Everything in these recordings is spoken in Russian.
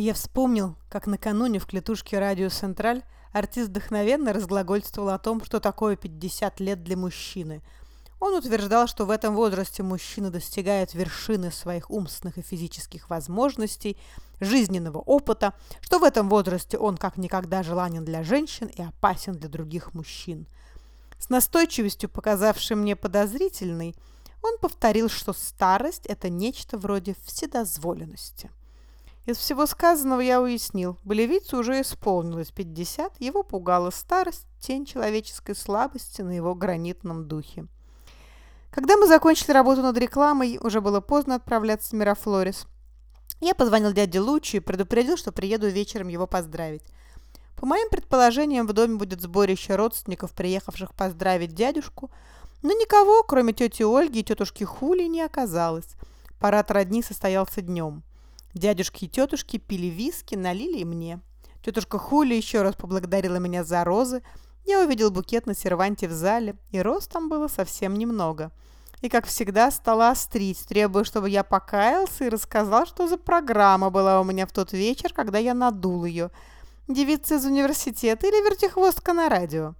Я вспомнил, как накануне в клетушке «Радио Централь» артист вдохновенно разглагольствовал о том, что такое 50 лет для мужчины. Он утверждал, что в этом возрасте мужчина достигает вершины своих умственных и физических возможностей, жизненного опыта, что в этом возрасте он как никогда желанен для женщин и опасен для других мужчин. С настойчивостью, показавшей мне подозрительной, он повторил, что старость – это нечто вроде вседозволенности. Из всего сказанного я уяснил, болевицу уже исполнилось 50, его пугала старость, тень человеческой слабости на его гранитном духе. Когда мы закончили работу над рекламой, уже было поздно отправляться в Мерафлорис. Я позвонил дяде Лучи и предупредил, что приеду вечером его поздравить. По моим предположениям, в доме будет сборище родственников, приехавших поздравить дядюшку, но никого, кроме тети Ольги и тетушки Хули, не оказалось. Парад родни состоялся днем. Дядюшки и тетушки пили виски, налили и мне. Тетушка Хули еще раз поблагодарила меня за розы. Я увидел букет на серванте в зале, и роз там было совсем немного. И, как всегда, стала острить, требуя, чтобы я покаялся и рассказал, что за программа была у меня в тот вечер, когда я надул ее. Девица из университета или вертихвостка на радио?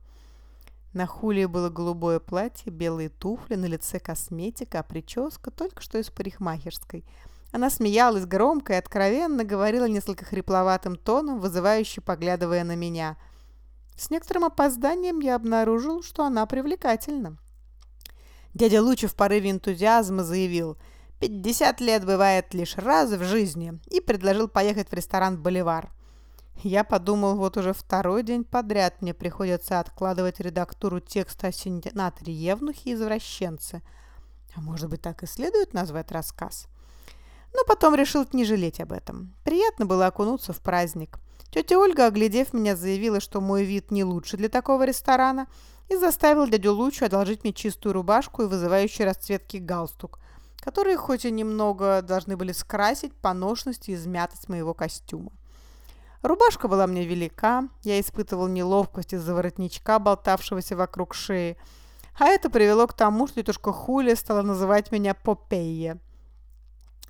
На Хулии было голубое платье, белые туфли, на лице косметика, а прическа только что из парикмахерской – она смеялась громко и откровенно, говорила несколько хрипловатым тоном, вызывающе поглядывая на меня. С некоторым опозданием я обнаружил, что она привлекательна. Дядя Луча в порыве энтузиазма заявил, «50 лет бывает лишь раз в жизни» и предложил поехать в ресторан «Боливар». Я подумал, вот уже второй день подряд мне приходится откладывать редактуру текста о сенаторе Евнухе извращенце. А может быть, так и следует назвать рассказ? Но потом решил не жалеть об этом. Приятно было окунуться в праздник. Тетя Ольга, оглядев меня, заявила, что мой вид не лучше для такого ресторана, и заставил дядю Лучу одолжить мне чистую рубашку и вызывающий расцветки галстук, которые хоть и немного должны были скрасить поношность и измятость моего костюма. Рубашка была мне велика, я испытывал неловкость из-за воротничка, болтавшегося вокруг шеи, а это привело к тому, что тетушка Хуля стала называть меня Попея.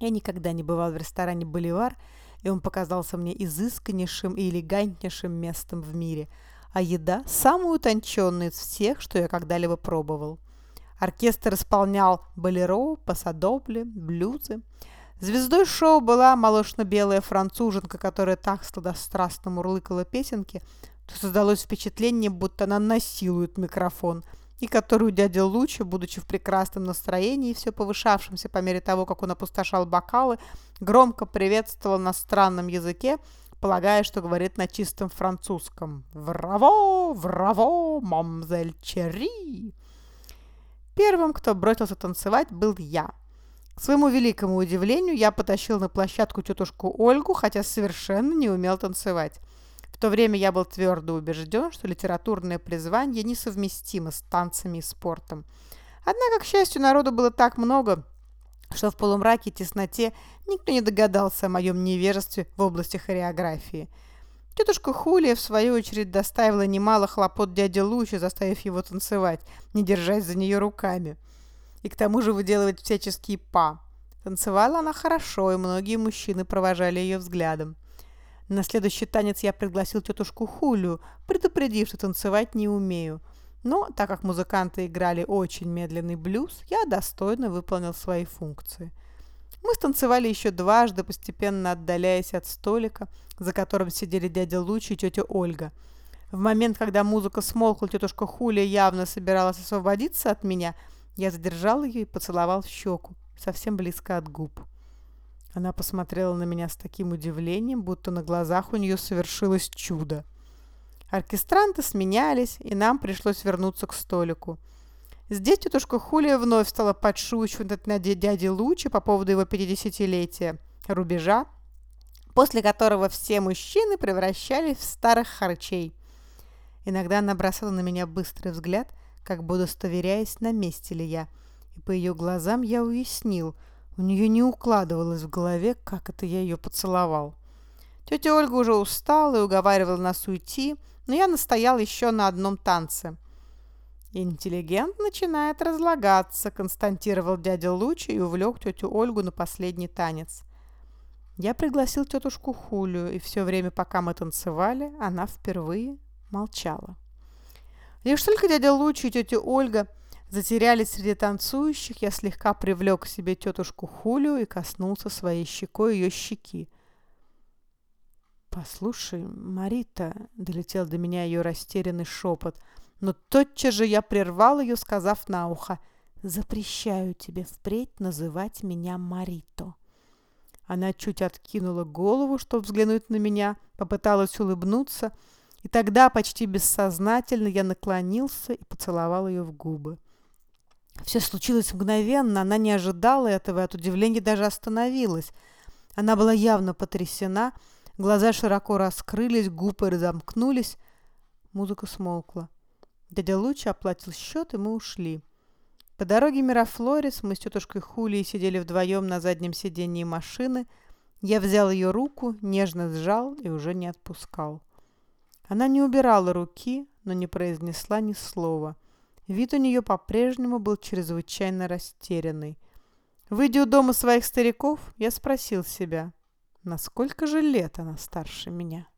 Я никогда не бывал в ресторане «Боливар», и он показался мне изысканнейшим и элегантнейшим местом в мире, а еда – самая утонченная из всех, что я когда-либо пробовал. Оркестр исполнял болеро, пасадобли, блюзы. Звездой шоу была молочно-белая француженка, которая так сладострастно мурлыкала песенки, что создалось впечатление, будто она насилует микрофон – и которую дядя Луча, будучи в прекрасном настроении, все повышавшемся по мере того, как он опустошал бокалы, громко приветствовал на странном языке, полагая, что говорит на чистом французском. «Враво! Враво! Мамзель Черри!» Первым, кто бросился танцевать, был я. К своему великому удивлению, я потащил на площадку тетушку Ольгу, хотя совершенно не умел танцевать. В то время я был твердо убежден, что литературное призвание несовместимо с танцами и спортом. Однако, к счастью, народу было так много, что в полумраке и тесноте никто не догадался о моем невежестве в области хореографии. Тетушка Хулия, в свою очередь, доставила немало хлопот дяде Лучи, заставив его танцевать, не держась за нее руками. И к тому же выделывать всяческие па. Танцевала она хорошо, и многие мужчины провожали ее взглядом. На следующий танец я пригласил тетушку Хулю, предупредив, что танцевать не умею. Но, так как музыканты играли очень медленный блюз, я достойно выполнил свои функции. Мы станцевали еще дважды, постепенно отдаляясь от столика, за которым сидели дядя Луч и тетя Ольга. В момент, когда музыка смолкла, тетушка Хуля явно собиралась освободиться от меня, я задержал ее и поцеловал в щеку, совсем близко от губ. Она посмотрела на меня с таким удивлением, будто на глазах у нее совершилось чудо. Оркестранты сменялись, и нам пришлось вернуться к столику. Здесь тетушка Хулия вновь стала подшучивать над дядей Лучи по поводу его 50-летия, рубежа, после которого все мужчины превращались в старых харчей. Иногда она бросала на меня быстрый взгляд, как бы удостоверяясь, на месте ли я, и по ее глазам я уяснил – у нее не укладывалось в голове, как это я ее поцеловал. Тетя Ольга уже устала и уговаривала нас уйти, но я настоял еще на одном танце. «Интеллигент начинает разлагаться», – константировал дядя Лучи и увлек тетю Ольгу на последний танец. Я пригласил тетушку Хулию, и все время, пока мы танцевали, она впервые молчала. Лишь только дядя Лучи и тетя Ольга затерялись среди танцующих, я слегка привлек к себе тетушку Хулию и коснулся своей щекой ее щеки. «Послушай, Марита», — долетел до меня ее растерянный шепот, но тотчас же я прервал ее, сказав на ухо, «Запрещаю тебе впредь называть меня Марито». Она чуть откинула голову, чтобы взглянуть на меня, попыталась улыбнуться, и тогда почти бессознательно я наклонился и поцеловал ее в губы. Все случилось мгновенно, она не ожидала этого и от удивления даже остановилась. Она была явно потрясена, глаза широко раскрылись, губы разомкнулись. Музыка смолкла. Дядя Луча оплатил счет, и мы ушли. По дороге Мирафлорис мы с тетушкой Хулией сидели вдвоем на заднем сидении машины. Я взял ее руку, нежно сжал и уже не отпускал. Она не убирала руки, но не произнесла ни слова. Вид у нее по-прежнему был чрезвычайно растерянный. Выйдя у дома своих стариков, я спросил себя, насколько же лет она старше меня.